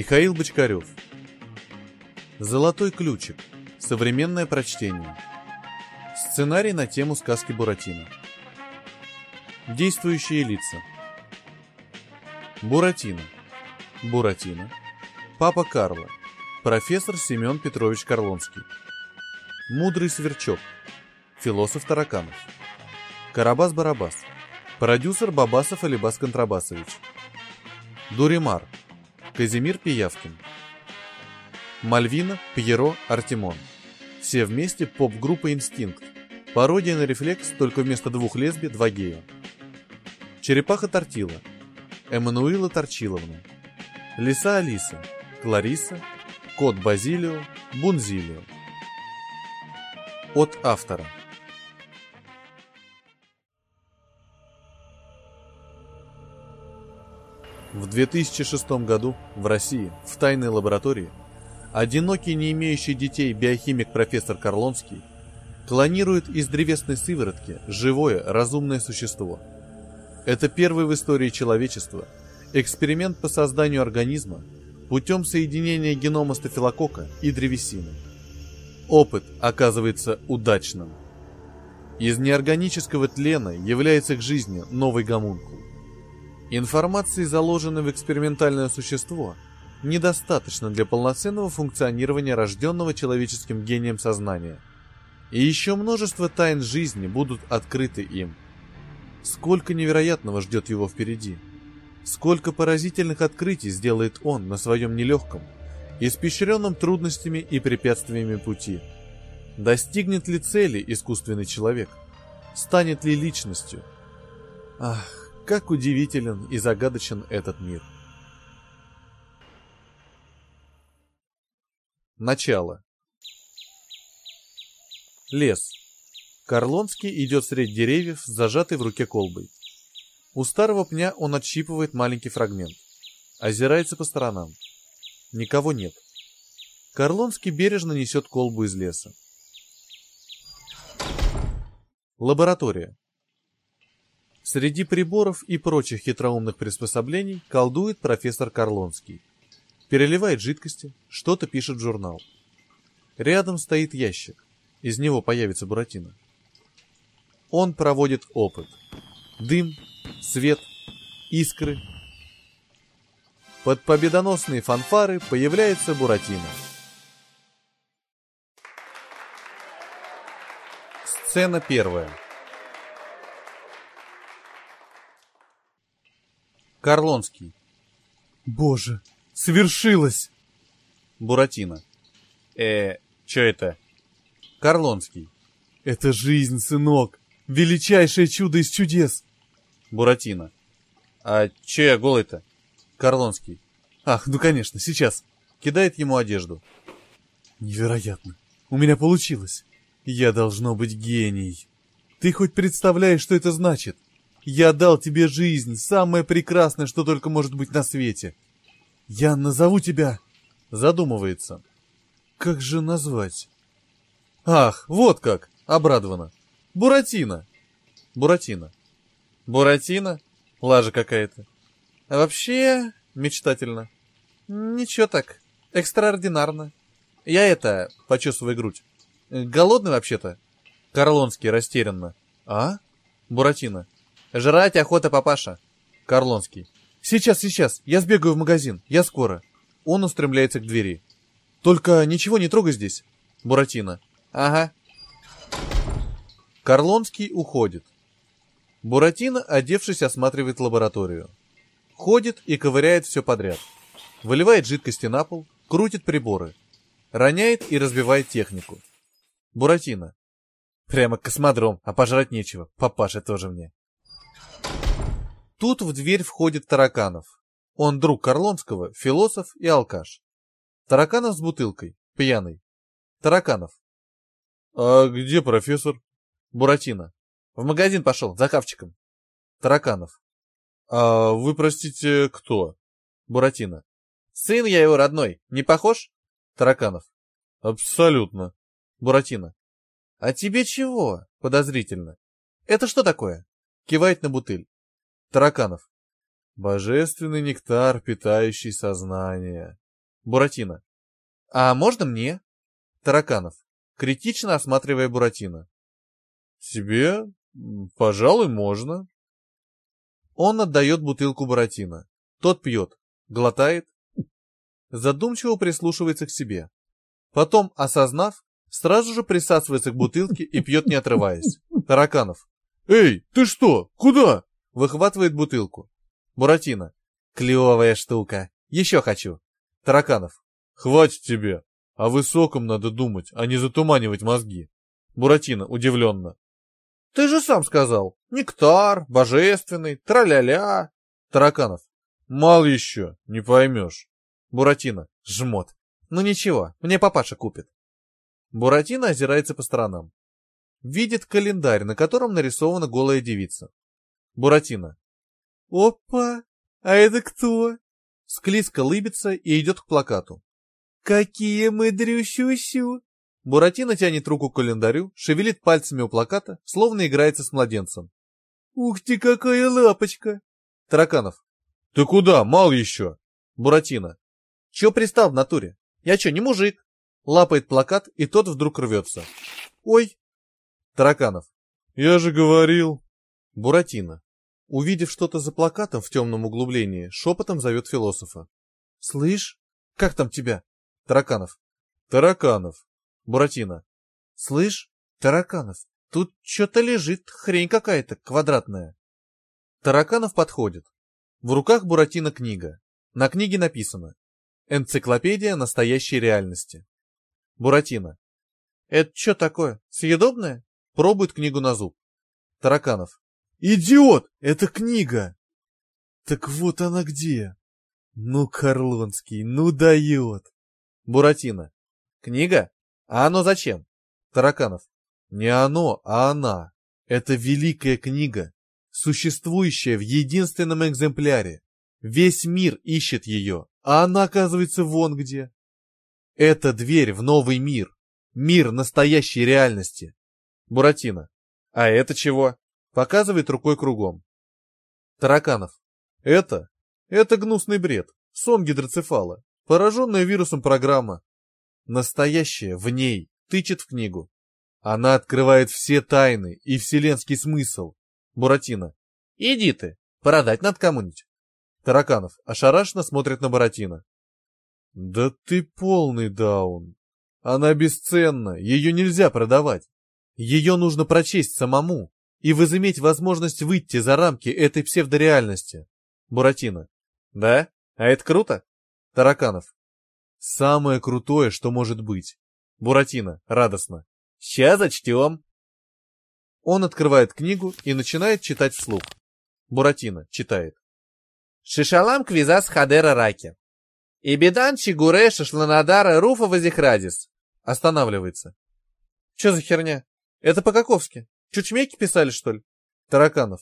Михаил Бочкарев. Золотой ключик. Современное прочтение. Сценарий на тему сказки Буратино. Действующие лица. Буратино. Буратино. Папа Карло. Профессор Семен Петрович Карлонский. Мудрый сверчок. Философ Тараканов. Карабас-Барабас. Продюсер Бабасов Алибас Контрабасович. Дуримар. Казимир Пиявкин. Мальвина, Пьеро, Артемон. Все вместе поп-группа «Инстинкт». Пародия на рефлекс, только вместо двух лесби два гея. Черепаха Тортила. Эммануила Торчиловна. Лиса Алиса. Клариса. Кот Базилио. Бунзилио. От автора. В 2006 году в России, в тайной лаборатории, одинокий, не имеющий детей биохимик профессор Карлонский клонирует из древесной сыворотки живое, разумное существо. Это первый в истории человечества эксперимент по созданию организма путем соединения генома стафилококка и древесины. Опыт оказывается удачным. Из неорганического тлена является к жизни новый гомункул. Информации, заложенной в экспериментальное существо, недостаточно для полноценного функционирования рожденного человеческим гением сознания. И еще множество тайн жизни будут открыты им. Сколько невероятного ждет его впереди. Сколько поразительных открытий сделает он на своем нелегком, испещренном трудностями и препятствиями пути. Достигнет ли цели искусственный человек? Станет ли личностью? Ах, как удивителен и загадочен этот мир. Начало. Лес. Карлонский идет среди деревьев с в руке колбой. У старого пня он отщипывает маленький фрагмент. Озирается по сторонам. Никого нет. Карлонский бережно несет колбу из леса. Лаборатория. Среди приборов и прочих хитроумных приспособлений колдует профессор Карлонский. Переливает жидкости, что-то пишет в журнал. Рядом стоит ящик. Из него появится Буратино. Он проводит опыт. Дым, свет, искры. Под победоносные фанфары появляется Буратино. Сцена первая. Карлонский. Боже, свершилось! Буратино. Э, чё это? Карлонский. Это жизнь, сынок. Величайшее чудо из чудес. Буратино. А чё я голый-то? Карлонский. Ах, ну конечно, сейчас. Кидает ему одежду. Невероятно. У меня получилось. Я должно быть гений. Ты хоть представляешь, что это значит? Я дал тебе жизнь, самое прекрасное, что только может быть на свете. Я назову тебя. Задумывается. Как же назвать? Ах, вот как, обрадована. Буратино. Буратино. Буратино? Лажа какая-то. А вообще, мечтательно. Ничего так, экстраординарно. Я это, почесывая грудь. Голодный вообще-то. Карлонский растерянно. А? Буратино. Жрать охота, папаша. Карлонский. Сейчас, сейчас, я сбегаю в магазин, я скоро. Он устремляется к двери. Только ничего не трогай здесь. Буратино. Ага. Карлонский уходит. Буратино, одевшись, осматривает лабораторию. Ходит и ковыряет все подряд. Выливает жидкости на пол, крутит приборы. Роняет и разбивает технику. Буратино. Прямо космодром, а пожрать нечего. Папаша тоже мне. Тут в дверь входит Тараканов. Он друг Карлонского, философ и алкаш. Тараканов с бутылкой, пьяный. Тараканов. А где профессор? Буратино. В магазин пошел, за хавчиком. Тараканов. А вы, простите, кто? Буратино. Сын я его родной, не похож? Тараканов. Абсолютно. Буратино. А тебе чего? Подозрительно. Это что такое? Кивает на бутыль. Тараканов. Божественный нектар, питающий сознание. Буратино. А можно мне? Тараканов, критично осматривая Буратино. Тебе, пожалуй, можно. Он отдает бутылку Буратино. Тот пьет, глотает, задумчиво прислушивается к себе. Потом, осознав, сразу же присасывается к бутылке и пьет, не отрываясь. Тараканов. «Эй, ты что? Куда?» Выхватывает бутылку. Буратино. «Клевая штука. Еще хочу». Тараканов. «Хватит тебе. О высоком надо думать, а не затуманивать мозги». Буратино удивленно. «Ты же сам сказал. Нектар, божественный, траля-ля». Тараканов. «Мало еще, не поймешь». Буратино. Жмот. «Ну ничего, мне папаша купит». Буратино озирается по сторонам. Видит календарь, на котором нарисована голая девица. Буратино. «Опа! А это кто?» Склизко лыбится и идет к плакату. «Какие мы дрющущу!» Буратино тянет руку к календарю, шевелит пальцами у плаката, словно играется с младенцем. «Ух ты, какая лапочка!» Тараканов. «Ты куда? Мал еще!» Буратино. «Че пристал в натуре? Я че, не мужик?» Лапает плакат, и тот вдруг рвется. «Ой!» Тараканов. «Я же говорил!» Буратино. Увидев что-то за плакатом в темном углублении, шепотом зовет философа. «Слышь, как там тебя?» Тараканов. «Тараканов». Буратино. «Слышь, Тараканов, тут что-то лежит, хрень какая-то, квадратная». Тараканов подходит. В руках Буратино книга. На книге написано «Энциклопедия настоящей реальности». Буратино. «Это что такое, съедобное?» Пробует книгу на зуб. Тараканов. «Идиот! Это книга!» «Так вот она где!» «Ну, Карлонский, ну дает!» Буратино. «Книга? А оно зачем?» Тараканов. «Не оно, а она. Это великая книга, существующая в единственном экземпляре. Весь мир ищет ее, а она, оказывается, вон где. Это дверь в новый мир, мир настоящей реальности. Буратино. А это чего? Показывает рукой кругом. Тараканов. Это? Это гнусный бред. Сон гидроцефала. Пораженная вирусом программа. Настоящая в ней тычет в книгу. Она открывает все тайны и вселенский смысл. Буратино. Иди ты, продать надо кому-нибудь. Тараканов ошарашенно смотрит на Буратино. Да ты полный даун. Она бесценна, ее нельзя продавать. Ее нужно прочесть самому и возыметь возможность выйти за рамки этой псевдореальности. Буратино. Да? А это круто? Тараканов. Самое крутое, что может быть. Буратино. Радостно. Ща зачтем. Он открывает книгу и начинает читать вслух. Буратино читает. Шишалам квизас хадера раки. И бедан чигуре шашланадара руфа вазихрадис. Останавливается. Че за херня? Это по-каковски. Чучмеки писали, что ли? Тараканов.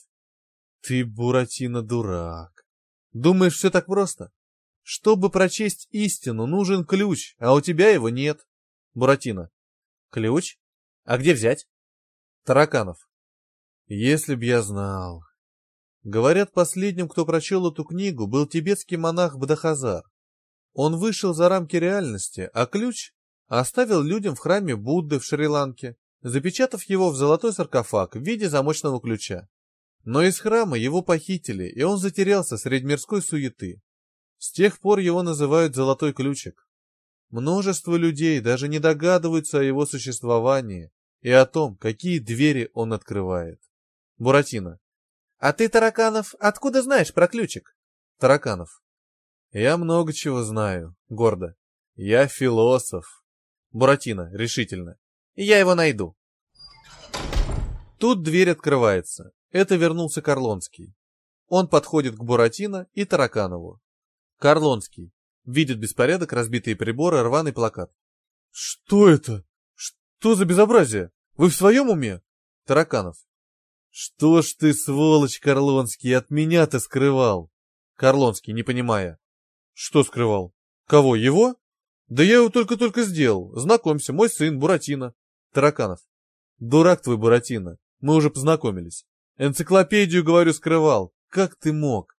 Ты, Буратино, дурак. Думаешь, все так просто? Чтобы прочесть истину, нужен ключ, а у тебя его нет. Буратино. Ключ? А где взять? Тараканов. Если б я знал. Говорят, последним, кто прочел эту книгу, был тибетский монах Бдахазар. Он вышел за рамки реальности, а ключ оставил людям в храме Будды в Шри-Ланке, запечатав его в золотой саркофаг в виде замочного ключа. Но из храма его похитили, и он затерялся среди мирской суеты. С тех пор его называют «золотой ключик». Множество людей даже не догадываются о его существовании и о том, какие двери он открывает. Буратино. А ты, Тараканов, откуда знаешь про ключик? Тараканов. Я много чего знаю, гордо. Я философ. Буратино, решительно. Я его найду. Тут дверь открывается. Это вернулся Карлонский. Он подходит к Буратино и Тараканову. Карлонский. Видит беспорядок, разбитые приборы, рваный плакат. «Что это? Что за безобразие? Вы в своем уме?» Тараканов. «Что ж ты, сволочь, Карлонский, от меня-то скрывал?» Карлонский, не понимая. «Что скрывал? Кого, его?» «Да я его только-только сделал. Знакомься, мой сын, Буратино». Тараканов. «Дурак твой, Буратино. Мы уже познакомились. Энциклопедию, говорю, скрывал. Как ты мог?»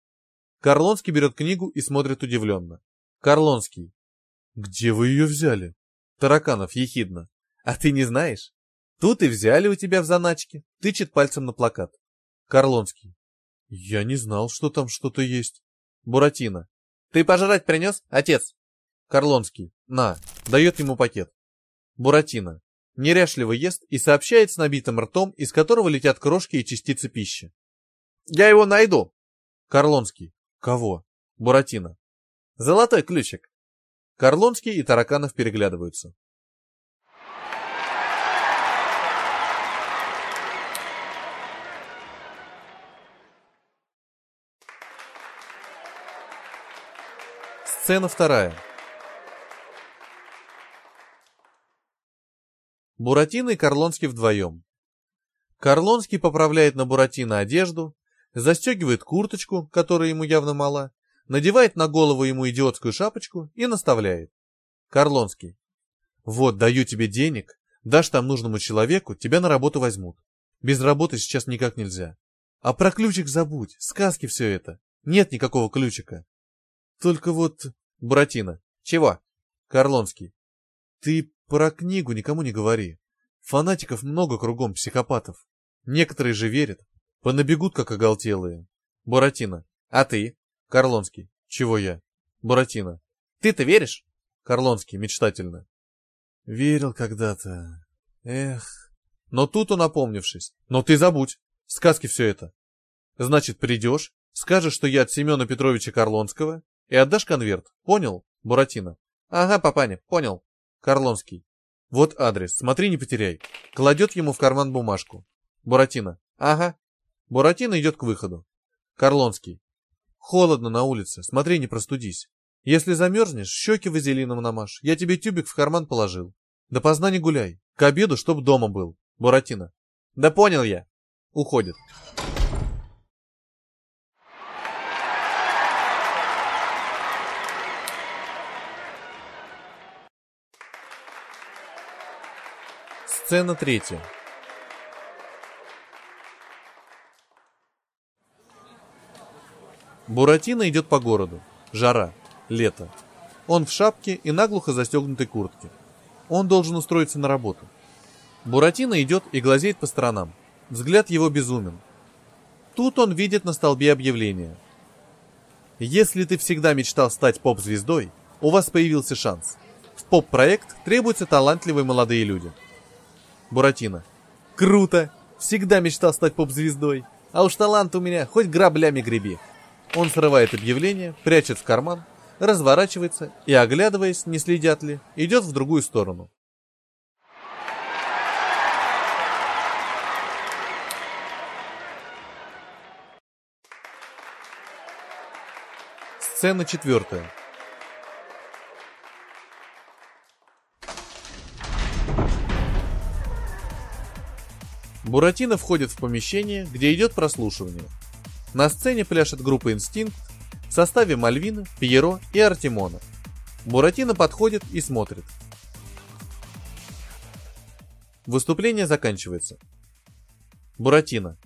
Карлонский берет книгу и смотрит удивленно. Карлонский. Где вы ее взяли? Тараканов ехидно. А ты не знаешь? Тут и взяли у тебя в заначке. Тычет пальцем на плакат. Карлонский. Я не знал, что там что-то есть. Буратино. Ты пожрать принес, отец? Карлонский. На. Дает ему пакет. Буратино. Неряшливо ест и сообщает с набитым ртом, из которого летят крошки и частицы пищи. Я его найду. Карлонский. Кого? Буратино. Золотой ключик. Карлонский и Тараканов переглядываются. Сцена вторая. Буратино и Карлонский вдвоем. Карлонский поправляет на Буратино одежду, застегивает курточку, которая ему явно мала, надевает на голову ему идиотскую шапочку и наставляет. Карлонский. Вот, даю тебе денег, дашь там нужному человеку, тебя на работу возьмут. Без работы сейчас никак нельзя. А про ключик забудь, сказки все это. Нет никакого ключика. Только вот... Буратино. Чего? Карлонский. Ты про книгу никому не говори. Фанатиков много кругом, психопатов. Некоторые же верят. Понабегут, как оголтелые. Буратино. А ты? Карлонский. Чего я? Буратино. Ты-то веришь? Карлонский мечтательно. Верил когда-то. Эх. Но тут он опомнившись. Но ты забудь. Сказки все это. Значит, придешь, скажешь, что я от Семена Петровича Карлонского, и отдашь конверт. Понял, Буратино? Ага, папаня, понял. Карлонский. Вот адрес, смотри, не потеряй. Кладет ему в карман бумажку. Буратино. Ага. Буратино идет к выходу. Карлонский. Холодно на улице, смотри, не простудись. Если замерзнешь, щеки вазелином намажь. Я тебе тюбик в карман положил. Допоздна не гуляй. К обеду, чтоб дома был. Буратино. Да понял я. Уходит. Сцена третья. Буратино идет по городу. Жара. Лето. Он в шапке и наглухо застегнутой куртке. Он должен устроиться на работу. Буратино идет и глазеет по сторонам. Взгляд его безумен. Тут он видит на столбе объявление. Если ты всегда мечтал стать поп-звездой, у вас появился шанс. В поп-проект требуются талантливые молодые люди. Буратино. Круто! Всегда мечтал стать поп-звездой. А уж талант у меня, хоть граблями греби. Он срывает объявление, прячет в карман, разворачивается и, оглядываясь, не следят ли, идет в другую сторону. Сцена четвертая. Буратино входит в помещение, где идет прослушивание. На сцене пляшет группа «Инстинкт» в составе Мальвина, Пьеро и Артемона. Буратино подходит и смотрит. Выступление заканчивается. Буратино.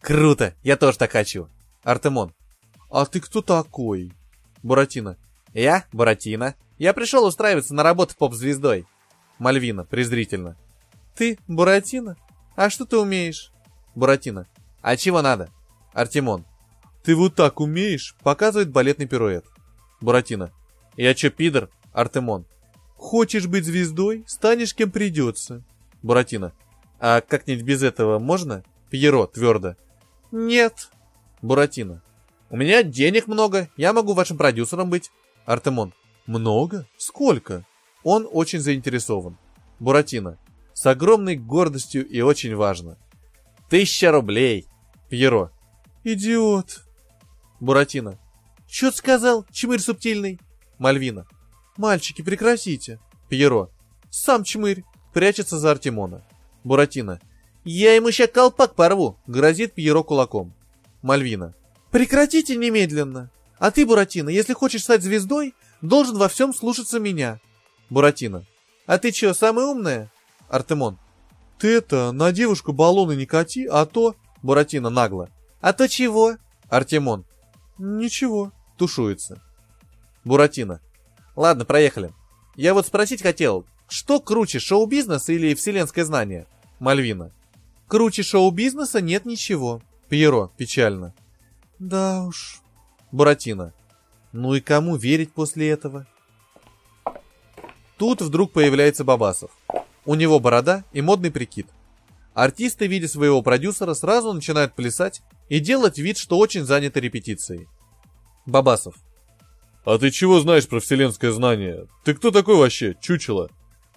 Круто, я тоже так хочу. Артемон. А ты кто такой? Буратино. Я, Буратино. Я пришел устраиваться на работу поп-звездой. Мальвина, презрительно. Ты, Буратино? А что ты умеешь? Буратино. А чего надо? Артемон. Ты вот так умеешь? Показывает балетный пируэт. Буратино. Я чё, пидор? Артемон. Хочешь быть звездой? Станешь кем придется. Буратино. А как-нибудь без этого можно? Пьеро твердо. Нет. Буратино. У меня денег много, я могу вашим продюсером быть. Артемон. Много? Сколько? Он очень заинтересован. Буратино. С огромной гордостью и очень важно. Тысяча рублей. Пьеро. Идиот. Буратино. Чё ты сказал, чмырь субтильный? Мальвина. Мальчики, прекратите. Пьеро. Сам чмырь. Прячется за Артемона. Буратино. Я ему ща колпак порву, грозит Пьеро кулаком. Мальвина. Прекратите немедленно. А ты, Буратино, если хочешь стать звездой, должен во всем слушаться меня. Буратино. А ты чё, самая умная? Артемон. Ты это, на девушку баллоны не кати, а то... Буратино нагло. А то чего? Артемон. Ничего. Тушуется. Буратино. Ладно, проехали. Я вот спросить хотел, что круче, шоу-бизнес или вселенское знание? Мальвина. Круче шоу-бизнеса нет ничего. Пьеро, печально. Да уж. Буратино. Ну и кому верить после этого? Тут вдруг появляется Бабасов. У него борода и модный прикид. Артисты, видя своего продюсера, сразу начинают плясать и делать вид, что очень заняты репетицией. Бабасов. «А ты чего знаешь про вселенское знание? Ты кто такой вообще, чучело?»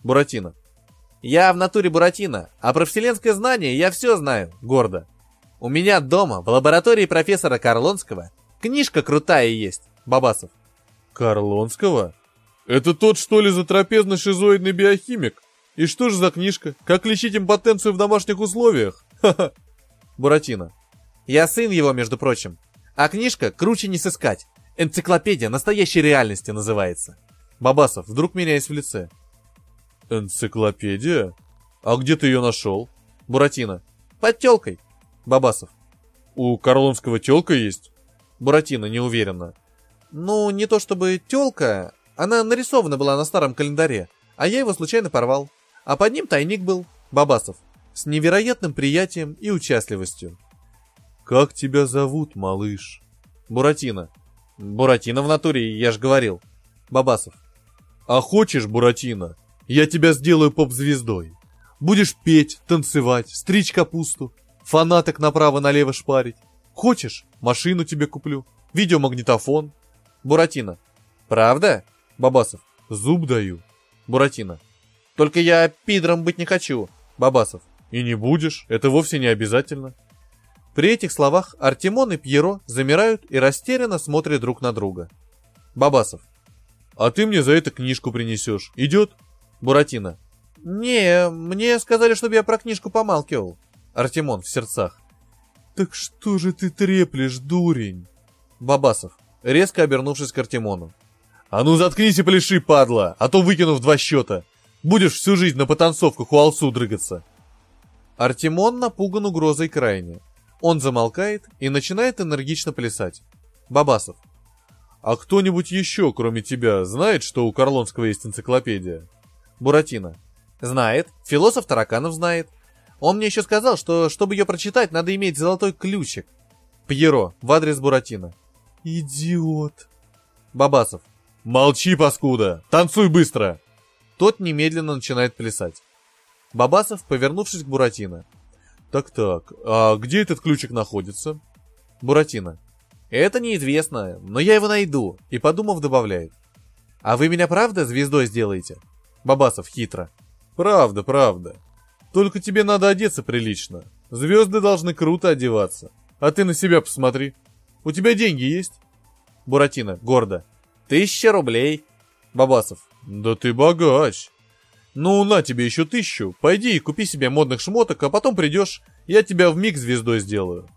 Буратино. «Я в натуре Буратино, а про вселенское знание я все знаю, гордо. У меня дома, в лаборатории профессора Карлонского, книжка крутая есть, Бабасов». «Карлонского? Это тот, что ли, затрапезно-шизоидный биохимик? И что же за книжка? Как лечить импотенцию в домашних условиях? Ха-ха!» Буратино. «Я сын его, между прочим. А книжка круче не сыскать. Энциклопедия настоящей реальности называется. Бабасов вдруг меняясь в лице. Энциклопедия? А где ты ее нашел? Буратино. Под телкой. Бабасов. У Карлонского телка есть? Буратино неуверенно. Ну, не то чтобы телка, она нарисована была на старом календаре, а я его случайно порвал. А под ним тайник был. Бабасов. С невероятным приятием и участливостью. «Как тебя зовут, малыш?» «Буратино». Буратино в натуре, я ж говорил. Бабасов. А хочешь, Буратино, я тебя сделаю поп-звездой. Будешь петь, танцевать, стричь капусту, фанаток направо-налево шпарить. Хочешь, машину тебе куплю, видеомагнитофон. Буратино. Правда? Бабасов. Зуб даю. Буратино. Только я пидром быть не хочу. Бабасов. И не будешь, это вовсе не обязательно. При этих словах Артемон и Пьеро замирают и растерянно смотрят друг на друга. Бабасов. «А ты мне за это книжку принесешь. Идет?» Буратино. «Не, мне сказали, чтобы я про книжку помалкивал». Артемон в сердцах. «Так что же ты треплешь, дурень?» Бабасов, резко обернувшись к Артемону. «А ну заткнись и пляши, падла, а то выкину в два счета. Будешь всю жизнь на потанцовках у Алсу дрыгаться». Артемон напуган угрозой крайне. Он замолкает и начинает энергично плясать. Бабасов. «А кто-нибудь еще, кроме тебя, знает, что у Карлонского есть энциклопедия?» Буратино. «Знает. Философ Тараканов знает. Он мне еще сказал, что, чтобы ее прочитать, надо иметь золотой ключик. Пьеро, в адрес Буратино. Идиот. Бабасов. Молчи, паскуда! Танцуй быстро! Тот немедленно начинает плясать. Бабасов, повернувшись к Буратино. Так-так, а где этот ключик находится? Буратино. Это неизвестно, но я его найду. И подумав, добавляет. А вы меня правда звездой сделаете? Бабасов хитро. Правда, правда. Только тебе надо одеться прилично. Звезды должны круто одеваться. А ты на себя посмотри. У тебя деньги есть? Буратино, гордо. Тысяча рублей. Бабасов. Да ты богач. Ну, на тебе еще тысячу. Пойди и купи себе модных шмоток, а потом придешь, я тебя в миг звездой сделаю.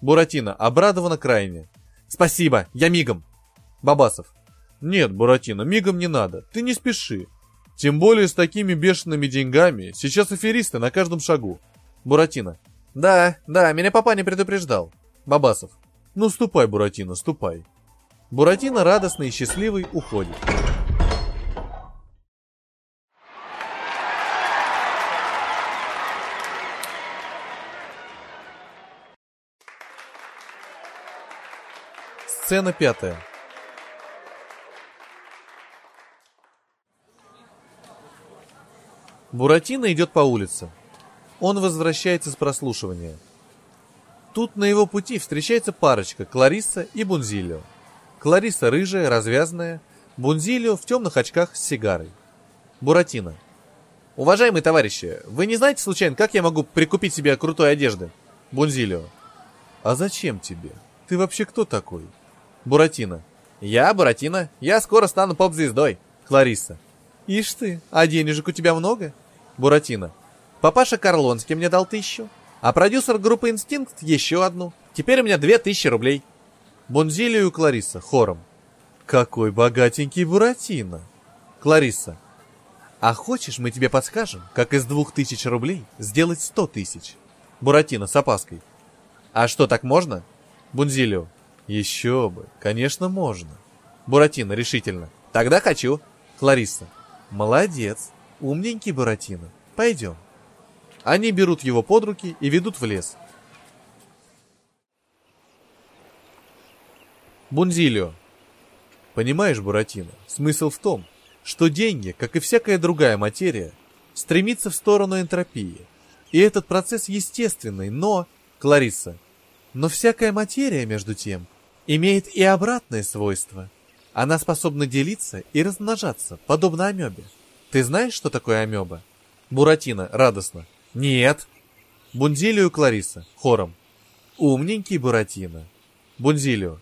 Буратино, обрадована крайне. Спасибо, я мигом. Бабасов. Нет, Буратино, мигом не надо. Ты не спеши. Тем более с такими бешеными деньгами. Сейчас аферисты на каждом шагу. Буратино. Да, да, меня папа не предупреждал. Бабасов. Ну ступай, Буратино, ступай. Буратино радостный и счастливый уходит. Сцена пятая. Буратино идет по улице. Он возвращается с прослушивания. Тут на его пути встречается парочка Кларисса и Бунзилио. Кларисса рыжая, развязная, Бунзилио в темных очках с сигарой. Буратино. Уважаемые товарищи, вы не знаете случайно, как я могу прикупить себе крутой одежды? Бунзилио. А зачем тебе? Ты вообще кто такой? Буратино. Я, Буратино, я скоро стану поп-звездой. Клариса. Ишь ты, а денежек у тебя много? Буратино. Папаша Карлонский мне дал тысячу, а продюсер группы «Инстинкт» еще одну. Теперь у меня две тысячи рублей. Бонзилию и Клариса хором. Какой богатенький Буратино. Клариса. А хочешь, мы тебе подскажем, как из двух тысяч рублей сделать сто тысяч? Буратино с опаской. А что, так можно? Бунзилио. Еще бы, конечно, можно. Буратино решительно. Тогда хочу. Клариса. Молодец, умненький Буратино. Пойдем. Они берут его под руки и ведут в лес. Бунзилио. Понимаешь, Буратино, смысл в том, что деньги, как и всякая другая материя, стремится в сторону энтропии. И этот процесс естественный, но... Клариса. Но всякая материя, между тем, имеет и обратное свойство. Она способна делиться и размножаться, подобно амебе. Ты знаешь, что такое амеба? Буратино, радостно. Нет. Бунзилио Клариса, хором. Умненький Буратино. Бунзилио.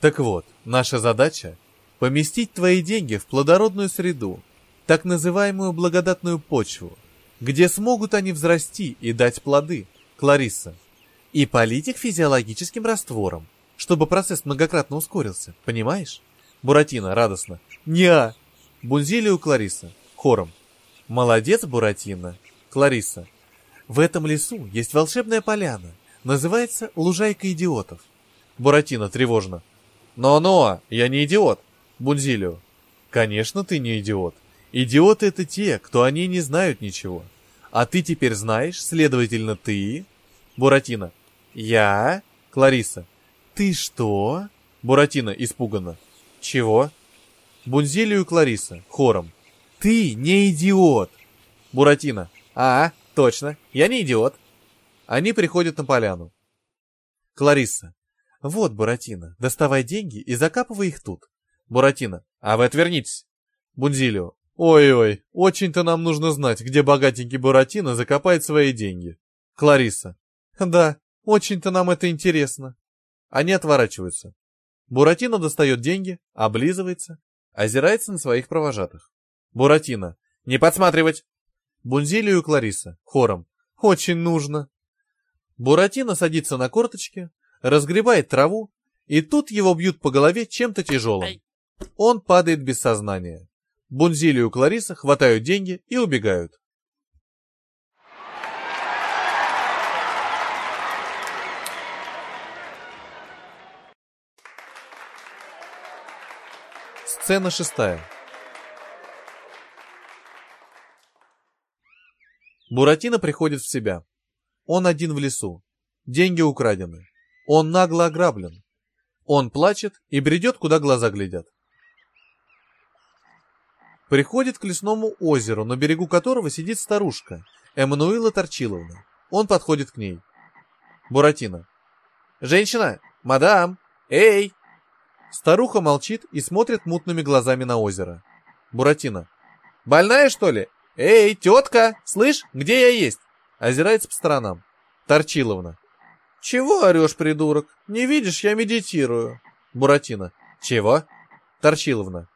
Так вот, наша задача — поместить твои деньги в плодородную среду, так называемую благодатную почву, где смогут они взрасти и дать плоды, Клариса, и полить их физиологическим раствором, чтобы процесс многократно ускорился, понимаешь? Буратино радостно. Неа! Бунзилио Клариса, хором. Молодец, Буратино. Клариса. В этом лесу есть волшебная поляна, называется Лужайка идиотов. Буратино тревожно. «Но-но, я не идиот!» Бунзилио. «Конечно, ты не идиот. Идиоты — это те, кто о ней не знают ничего. А ты теперь знаешь, следовательно, ты...» Буратино. «Я?» Клариса. «Ты что?» Буратино испуганно. «Чего?» Бунзилио и Клариса хором. «Ты не идиот!» Буратино. «А, точно, я не идиот!» Они приходят на поляну. Клариса. «Вот, Буратино, доставай деньги и закапывай их тут». Буратино. «А вы отвернитесь». Бунзилио. «Ой-ой, очень-то нам нужно знать, где богатенький Буратино закопает свои деньги». Клариса. «Да, очень-то нам это интересно». Они отворачиваются. Буратино достает деньги, облизывается, озирается на своих провожатых. Буратино. «Не подсматривать!» Бунзилио и Клариса. Хором. «Очень нужно». Буратино садится на корточки, разгребает траву, и тут его бьют по голове чем-то тяжелым. Он падает без сознания. Бунзилию и Клариса хватают деньги и убегают. Сцена шестая. Буратино приходит в себя. Он один в лесу. Деньги украдены. Он нагло ограблен. Он плачет и бредет, куда глаза глядят. Приходит к лесному озеру, на берегу которого сидит старушка, Эммануила Торчиловна. Он подходит к ней. Буратино. «Женщина! Мадам! Эй!» Старуха молчит и смотрит мутными глазами на озеро. Буратино. «Больная, что ли? Эй, тетка! Слышь, где я есть?» Озирается по сторонам. Торчиловна. «Чего орешь, придурок? Не видишь, я медитирую». Буратино. «Чего?» Торчиловна.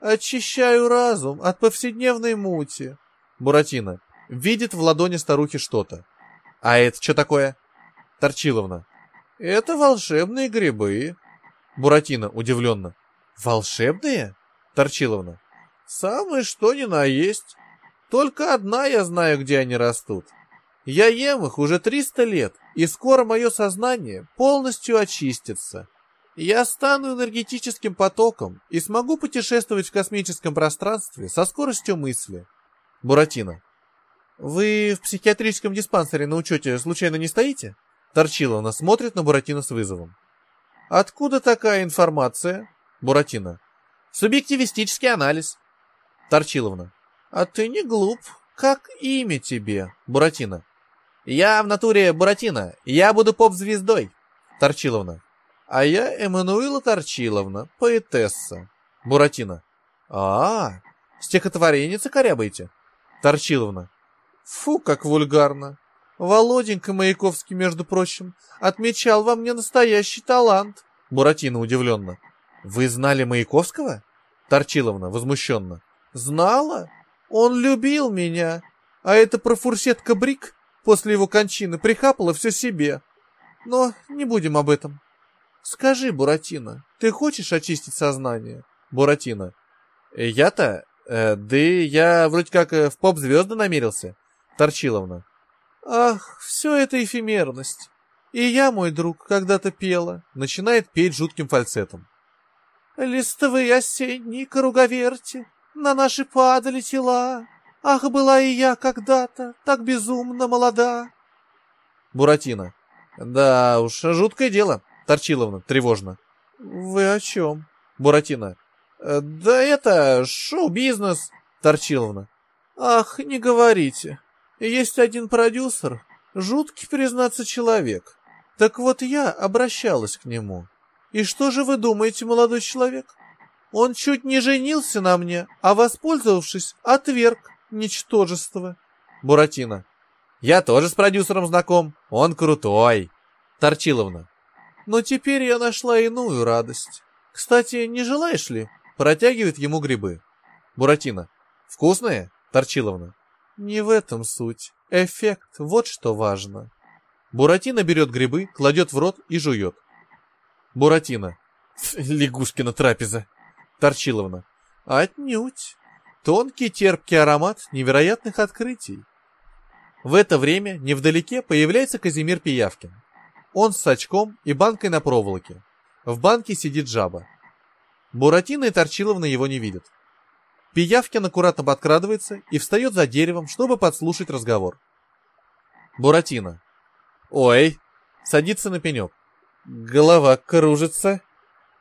«Очищаю разум от повседневной мути». Буратино. Видит в ладони старухи что-то. «А это что такое?» Торчиловна. «Это волшебные грибы». Буратино удивленно. «Волшебные?» Торчиловна. «Самое что ни на есть. Только одна я знаю, где они растут. Я ем их уже 300 лет, и скоро мое сознание полностью очистится. Я стану энергетическим потоком и смогу путешествовать в космическом пространстве со скоростью мысли. Буратино. Вы в психиатрическом диспансере на учете случайно не стоите? Торчиловна смотрит на Буратино с вызовом. Откуда такая информация? Буратино. Субъективистический анализ. Торчиловна. А ты не глуп. Как имя тебе, Буратино? Я в натуре Буратино, я буду поп-звездой. Торчиловна. А я Эммануила Торчиловна, поэтесса. Буратино. А, -а, -а стихотвореница корябаете? Торчиловна. Фу, как вульгарно. Володенька Маяковский, между прочим, отмечал во мне настоящий талант. Буратино удивленно. Вы знали Маяковского? Торчиловна возмущенно. Знала? Он любил меня. А это профурсетка Брик после его кончины прихапала все себе. Но не будем об этом. Скажи, Буратино, ты хочешь очистить сознание? Буратино. Я-то? Э, да я вроде как э, в поп-звезды намерился. Торчиловна. Ах, все это эфемерность. И я, мой друг, когда-то пела. Начинает петь жутким фальцетом. Листовые осенние круговерти, на наши падали тела. Ах, была и я когда-то так безумно молода. Буратино. Да уж, жуткое дело. Торчиловна, тревожно. Вы о чем? Буратино. «Э, да это шоу-бизнес. Торчиловна. Ах, не говорите. Есть один продюсер, жуткий, признаться, человек. Так вот я обращалась к нему. И что же вы думаете, молодой человек? Он чуть не женился на мне, а, воспользовавшись, отверг ничтожество. Буратино. Я тоже с продюсером знаком. Он крутой. Торчиловна. Но теперь я нашла иную радость. Кстати, не желаешь ли? Протягивает ему грибы. Буратино. Вкусные? Торчиловна. Не в этом суть. Эффект, вот что важно. Буратино берет грибы, кладет в рот и жует. Буратино. Лягушкина трапеза. Торчиловна. Отнюдь. Тонкий терпкий аромат невероятных открытий. В это время невдалеке появляется Казимир Пиявкин. Он с очком и банкой на проволоке. В банке сидит жаба. Буратино и Торчиловна его не видят. Пиявкин аккуратно подкрадывается и встает за деревом, чтобы подслушать разговор. Буратино. Ой, садится на пенек. Голова кружится.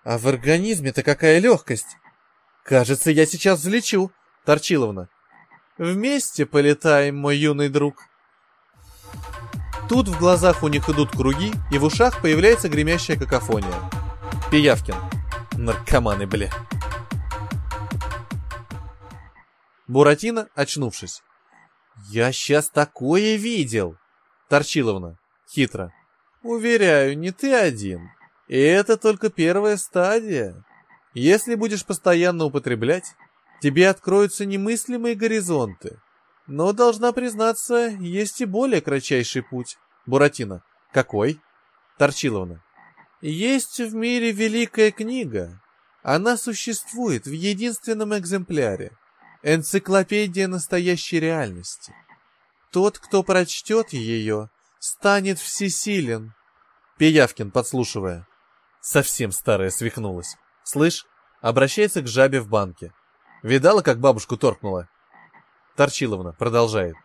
А в организме-то какая легкость. Кажется, я сейчас взлечу, Торчиловна. Вместе полетаем, мой юный друг. Тут в глазах у них идут круги, и в ушах появляется гремящая какофония. Пиявкин. Наркоманы, бля. Буратино, очнувшись. «Я сейчас такое видел!» Торчиловна, хитро. «Уверяю, не ты один. И это только первая стадия. Если будешь постоянно употреблять, тебе откроются немыслимые горизонты. Но, должна признаться, есть и более кратчайший путь. Буратино. Какой? Торчиловна. Есть в мире великая книга. Она существует в единственном экземпляре. Энциклопедия настоящей реальности. Тот, кто прочтет ее, станет всесилен. Пиявкин, подслушивая. Совсем старая свихнулась. Слышь, обращается к жабе в банке. Видала, как бабушку торкнула? Торчиловна продолжает.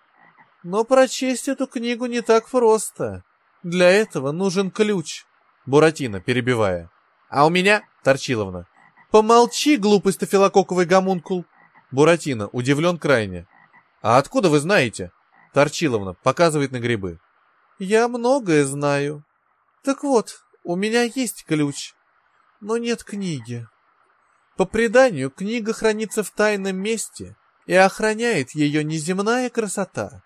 Но прочесть эту книгу не так просто. Для этого нужен ключ. Буратино, перебивая. А у меня, Торчиловна. Помолчи, глупый стафилококковый гомункул. Буратино, удивлен крайне. А откуда вы знаете? Торчиловна показывает на грибы. Я многое знаю. Так вот, у меня есть ключ но нет книги. По преданию, книга хранится в тайном месте, и охраняет ее неземная красота.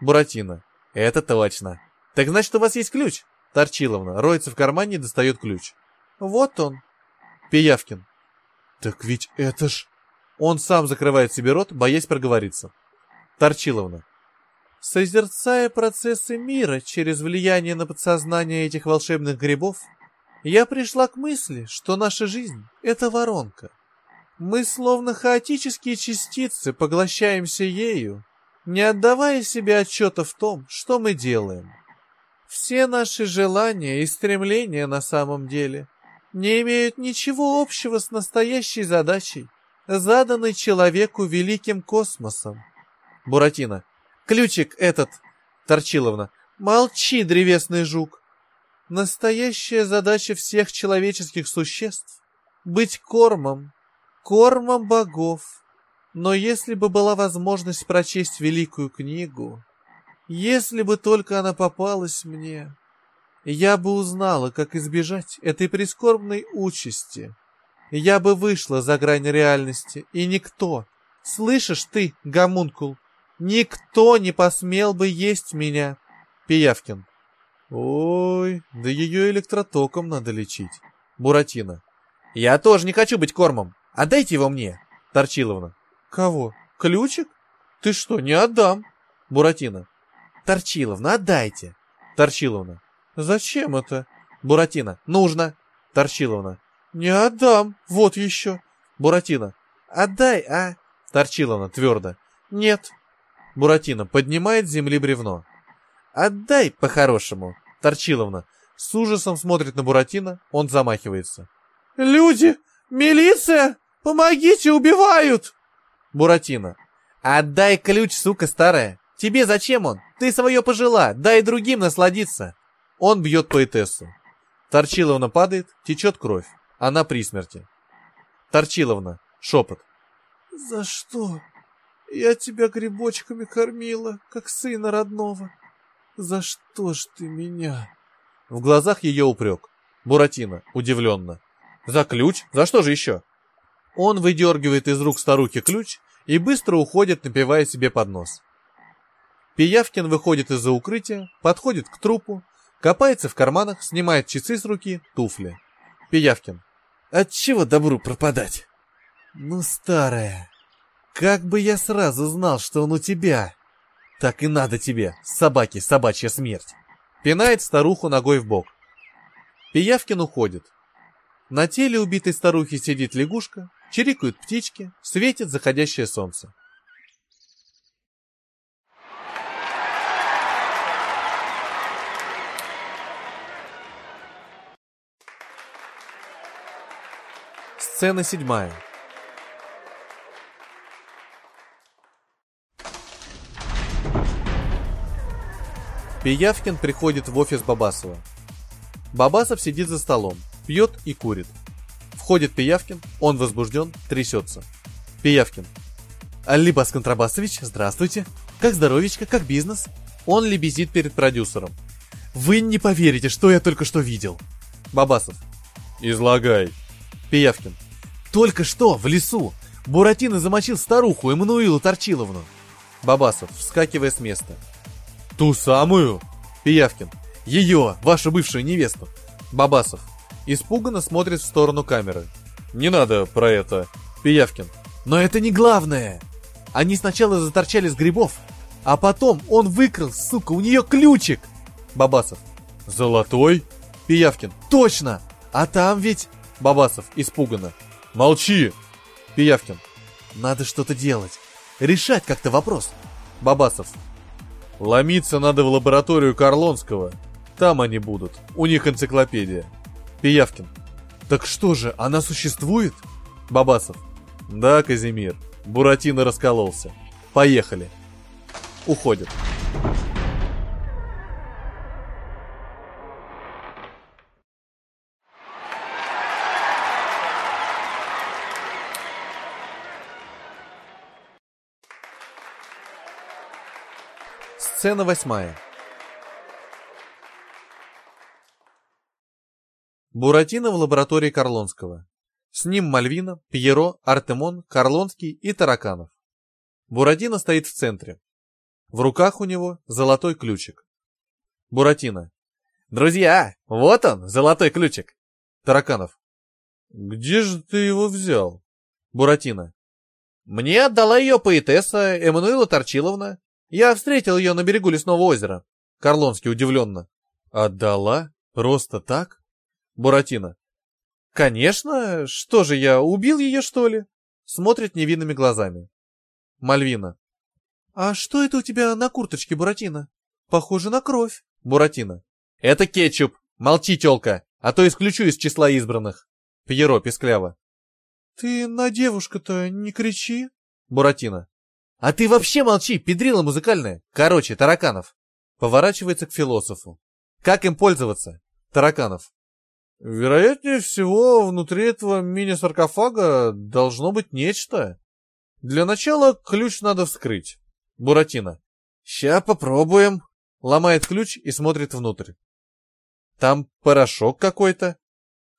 Буратино. Это точно. Так значит, у вас есть ключ? Торчиловна роется в кармане и достает ключ. Вот он. Пиявкин. Так ведь это ж... Он сам закрывает себе рот, боясь проговориться. Торчиловна. Созерцая процессы мира через влияние на подсознание этих волшебных грибов, я пришла к мысли, что наша жизнь — это воронка. Мы словно хаотические частицы поглощаемся ею, не отдавая себе отчета в том, что мы делаем. Все наши желания и стремления на самом деле не имеют ничего общего с настоящей задачей, заданной человеку великим космосом. Буратино. Ключик этот, Торчиловна. Молчи, древесный жук. Настоящая задача всех человеческих существ — быть кормом, кормом богов. Но если бы была возможность прочесть великую книгу, если бы только она попалась мне, я бы узнала, как избежать этой прискорбной участи. Я бы вышла за грань реальности, и никто, слышишь ты, гомункул, никто не посмел бы есть меня. Пиявкин. Ой, да ее электротоком надо лечить. Буратино. Я тоже не хочу быть кормом. Отдайте его мне. Торчиловна. Кого? Ключик? Ты что, не отдам? Буратино. Торчиловна, отдайте. Торчиловна. Зачем это? Буратино. Нужно. Торчиловна. Не отдам. Вот еще. Буратино. Отдай, а? Торчиловна твердо. Нет. Буратино поднимает с земли бревно. Отдай по-хорошему. Торчиловна с ужасом смотрит на Буратино, он замахивается. «Люди! Милиция! Помогите, убивают!» Буратино. Отдай ключ, сука старая. Тебе зачем он? Ты свое пожила, дай другим насладиться. Он бьет поэтессу. Торчиловна падает, течет кровь. Она при смерти. Торчиловна. Шепот. «За что? Я тебя грибочками кормила, как сына родного. За что ж ты меня?» В глазах ее упрек. Буратино, удивленно. «За ключ? За что же еще?» Он выдергивает из рук старухи ключ и быстро уходит, напивая себе под нос. Пиявкин выходит из-за укрытия, подходит к трупу, копается в карманах, снимает часы с руки, туфли. Пиявкин. «Отчего добру пропадать?» «Ну, старая, как бы я сразу знал, что он у тебя!» «Так и надо тебе, собаки, собачья смерть!» Пинает старуху ногой в бок. Пиявкин уходит. На теле убитой старухи сидит лягушка, чирикают птички, светит заходящее солнце. Сцена седьмая. Пиявкин приходит в офис Бабасова. Бабасов сидит за столом, пьет и курит. Входит Пиявкин, он возбужден, трясется. Пиявкин. Алибас Контрабасович, здравствуйте. Как здоровечко, как бизнес? Он лебезит перед продюсером. Вы не поверите, что я только что видел. Бабасов. Излагай. Пиявкин. Только что, в лесу, Буратино замочил старуху Эммануилу Торчиловну. Бабасов, вскакивая с места. Ту самую? Пиявкин. Ее, вашу бывшую невесту. Бабасов. Испуганно смотрит в сторону камеры. Не надо про это. Пиявкин. Но это не главное. Они сначала заторчали с грибов, а потом он выкрал, сука, у нее ключик. Бабасов. Золотой? Пиявкин. Точно! А там ведь... Бабасов, испуганно. Молчи! Пиявкин. Надо что-то делать. Решать как-то вопрос. Бабасов. Ломиться надо в лабораторию Карлонского. Там они будут. У них энциклопедия. Пиявкин. Так что же, она существует? Бабасов. Да, Казимир. Буратино раскололся. Поехали. Уходит. Сцена восьмая. Буратино в лаборатории Карлонского. С ним Мальвина, Пьеро, Артемон, Карлонский и Тараканов. Буратино стоит в центре. В руках у него золотой ключик. Буратино. «Друзья, вот он, золотой ключик!» Тараканов. «Где же ты его взял?» Буратино. «Мне отдала ее поэтесса Эммануила Торчиловна. Я встретил ее на берегу лесного озера». Карлонский удивленно. «Отдала? Просто так?» Буратино. «Конечно! Что же я, убил ее, что ли?» Смотрит невинными глазами. Мальвина. «А что это у тебя на курточке, Буратино? Похоже на кровь». Буратино. «Это кетчуп! Молчи, тёлка, а то исключу из числа избранных!» Пьеро пескляво. «Ты на девушку-то не кричи!» Буратино. «А ты вообще молчи, педрила музыкальная! Короче, Тараканов!» Поворачивается к философу. «Как им пользоваться?» Тараканов. Вероятнее всего, внутри этого мини-саркофага должно быть нечто. Для начала ключ надо вскрыть. Буратино. Ща попробуем. Ломает ключ и смотрит внутрь. Там порошок какой-то.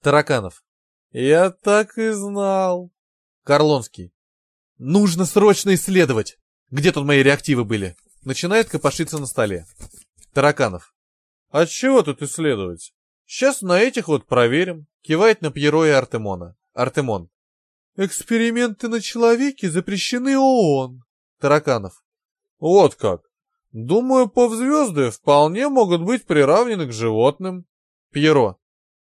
Тараканов. Я так и знал. Карлонский. Нужно срочно исследовать. Где тут мои реактивы были? Начинает копошиться на столе. Тараканов. А чего тут исследовать? Сейчас на этих вот проверим. Кивает на Пьеро и Артемона. Артемон. Эксперименты на человеке запрещены ООН. Тараканов. Вот как. Думаю, повзвезды вполне могут быть приравнены к животным. Пьеро.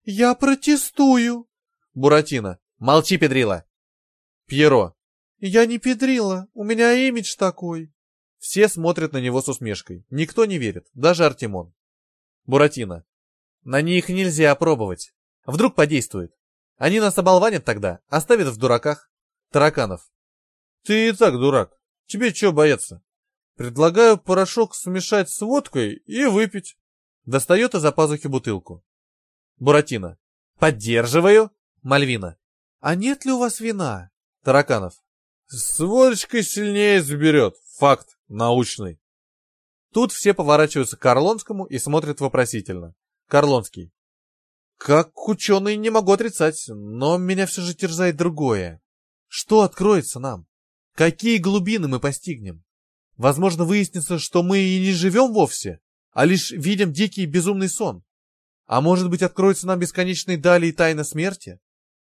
Я протестую. Буратино. Молчи, Педрила. Пьеро. Я не Педрила, у меня имидж такой. Все смотрят на него с усмешкой. Никто не верит, даже Артемон. Буратино. На них нельзя пробовать. Вдруг подействует. Они нас оболванят тогда, оставят в дураках. Тараканов. Ты и так дурак. Тебе чего бояться? Предлагаю порошок смешать с водкой и выпить. Достает из-за пазухи бутылку. Буратино. Поддерживаю. Мальвина. А нет ли у вас вина? Тараканов. С водочкой сильнее заберет. Факт научный. Тут все поворачиваются к Карлонскому и смотрят вопросительно. Карлонский. Как ученый не могу отрицать, но меня все же терзает другое. Что откроется нам? Какие глубины мы постигнем? Возможно, выяснится, что мы и не живем вовсе, а лишь видим дикий безумный сон. А может быть, откроется нам бесконечной дали и тайна смерти?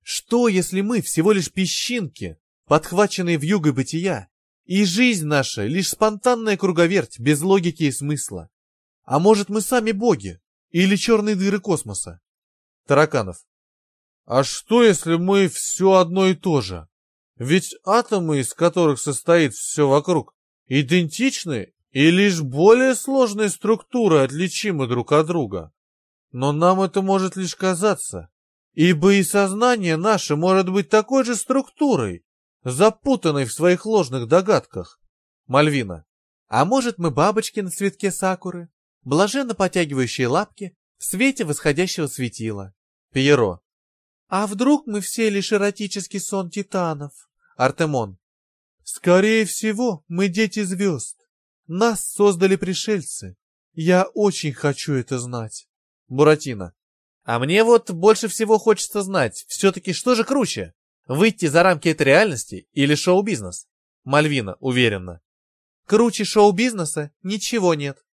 Что, если мы всего лишь песчинки, подхваченные в юго бытия, и жизнь наша лишь спонтанная круговерть без логики и смысла? А может, мы сами боги или черные дыры космоса? Тараканов. А что, если мы все одно и то же? Ведь атомы, из которых состоит все вокруг, идентичны, и лишь более сложные структуры отличимы друг от друга. Но нам это может лишь казаться, ибо и сознание наше может быть такой же структурой, запутанной в своих ложных догадках. Мальвина. А может мы бабочки на цветке сакуры, блаженно потягивающие лапки в свете восходящего светила? Пьеро. А вдруг мы все лишь эротический сон титанов? Артемон. Скорее всего, мы дети звезд. Нас создали пришельцы. Я очень хочу это знать. Буратино. А мне вот больше всего хочется знать, все-таки что же круче? Выйти за рамки этой реальности или шоу-бизнес? Мальвина, уверенно. Круче шоу-бизнеса ничего нет.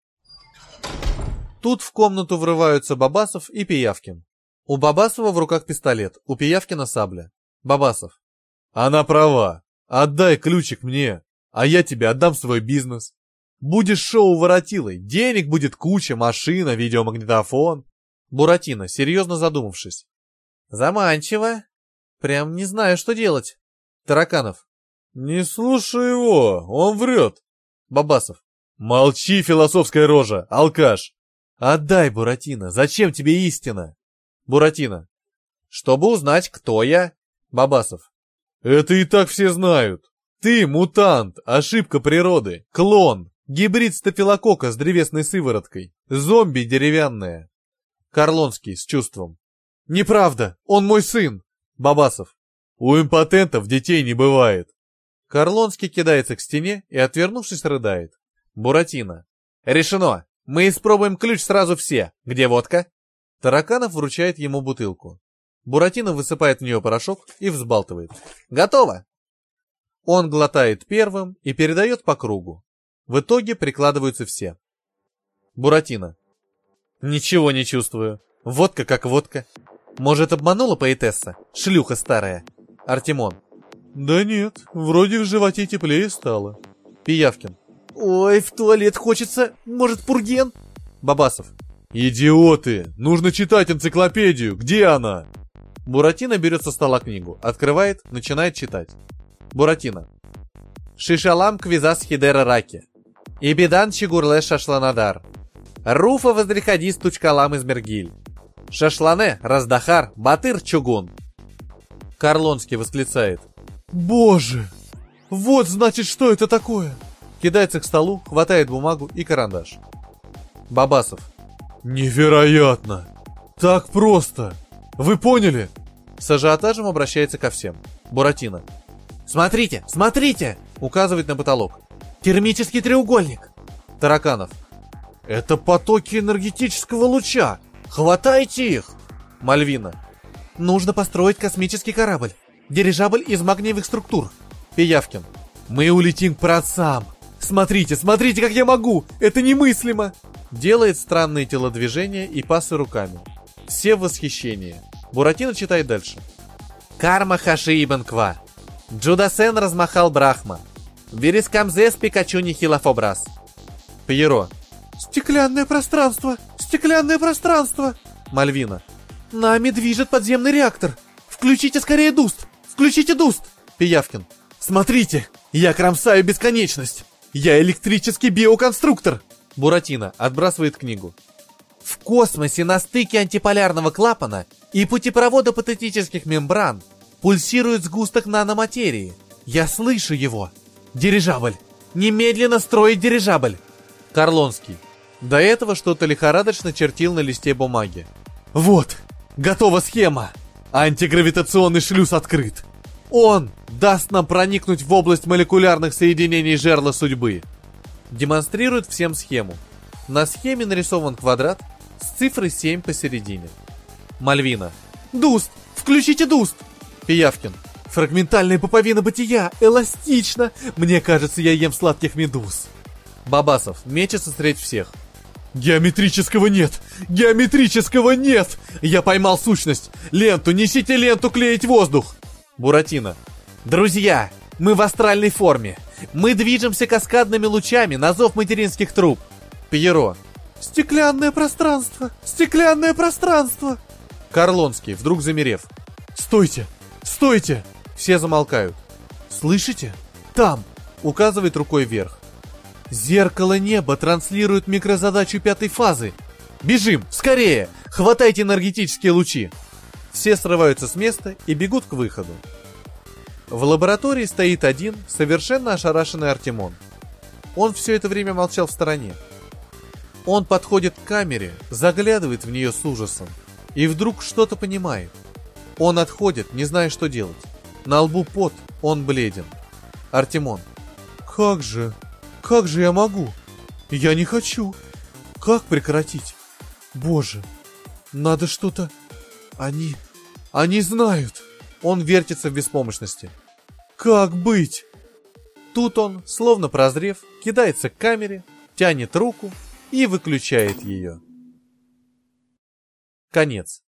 Тут в комнату врываются Бабасов и Пиявкин. У Бабасова в руках пистолет, у Пиявкина сабля. Бабасов. Она права. Отдай ключик мне, а я тебе отдам свой бизнес. Будешь шоу-воротилой, денег будет куча, машина, видеомагнитофон. Буратино, серьезно задумавшись. Заманчиво. Прям не знаю, что делать. Тараканов. Не слушай его, он врет. Бабасов. Молчи, философская рожа, алкаш. Отдай, Буратино, зачем тебе истина? Буратино. Чтобы узнать, кто я. Бабасов. Это и так все знают. Ты мутант, ошибка природы, клон, гибрид стафилокока с древесной сывороткой, зомби деревянная. Карлонский с чувством. Неправда, он мой сын. Бабасов. У импотентов детей не бывает. Карлонский кидается к стене и, отвернувшись, рыдает. Буратино. Решено. Мы испробуем ключ сразу все. Где водка? Тараканов вручает ему бутылку. Буратино высыпает в нее порошок и взбалтывает. «Готово!» Он глотает первым и передает по кругу. В итоге прикладываются все. Буратино. «Ничего не чувствую. Водка как водка. Может, обманула поэтесса? Шлюха старая». Артемон. «Да нет, вроде в животе теплее стало». Пиявкин. «Ой, в туалет хочется. Может, пурген?» Бабасов. «Идиоты! Нужно читать энциклопедию. Где она?» Буратино берет со стола книгу, открывает, начинает читать. Буратино. Шишалам квизас хидера раки. Ибидан чигурле шашланадар. Руфа воздриходис тучкалам из Мергиль. Шашлане, раздахар, батыр чугун. Карлонский восклицает. Боже! Вот значит, что это такое! Кидается к столу, хватает бумагу и карандаш. Бабасов. Невероятно! Так просто! Вы поняли? С ажиотажем обращается ко всем. Буратино. Смотрите, смотрите! Указывает на потолок. Термический треугольник. Тараканов. Это потоки энергетического луча. Хватайте их! Мальвина. Нужно построить космический корабль. Дирижабль из магниевых структур. Пиявкин. Мы улетим к праотцам. Смотрите, смотрите, как я могу! Это немыслимо! Делает странные телодвижения и пасы руками. Все в восхищении. Буратино читает дальше. Карма Хаши Ибн Ква. Джудасен размахал Брахма. Верескамзес Пикачу Нихилофобрас. Пьеро. Стеклянное пространство! Стеклянное пространство! Мальвина. Нами движет подземный реактор. Включите скорее дуст! Включите дуст! Пиявкин. Смотрите, я кромсаю бесконечность. Я электрический биоконструктор. Буратино отбрасывает книгу. В космосе на стыке антиполярного клапана и путепровода патетических мембран пульсирует сгусток наноматерии, Я слышу его! Дирижабль! Немедленно строить дирижабль! Карлонский. До этого что-то лихорадочно чертил на листе бумаги. Вот! Готова схема! Антигравитационный шлюз открыт! Он даст нам проникнуть в область молекулярных соединений жерла судьбы. Демонстрирует всем схему. На схеме нарисован квадрат с цифрой 7 посередине. Мальвина. Дуст! Включите дуст! Пиявкин. Фрагментальная пуповина бытия, эластично. Мне кажется, я ем сладких медуз. Бабасов мечется средь всех. Геометрического нет! Геометрического нет! Я поймал сущность! Ленту, несите ленту клеить воздух! Буратино. Друзья, мы в астральной форме. Мы движемся каскадными лучами на зов материнских труб. Пьеро. Стеклянное пространство! Стеклянное пространство! Карлонский, вдруг замерев. Стойте! Стойте! Все замолкают. «Слышите? Там!» — указывает рукой вверх. «Зеркало неба транслирует микрозадачу пятой фазы. Бежим! Скорее! Хватайте энергетические лучи!» Все срываются с места и бегут к выходу. В лаборатории стоит один, совершенно ошарашенный Артемон. Он все это время молчал в стороне. Он подходит к камере, заглядывает в нее с ужасом и вдруг что-то понимает. Он отходит, не зная, что делать. На лбу пот, он бледен. Артемон. Как же? Как же я могу? Я не хочу. Как прекратить? Боже, надо что-то... Они... Они знают. Он вертится в беспомощности. Как быть? Тут он, словно прозрев, кидается к камере, тянет руку и выключает ее. Конец.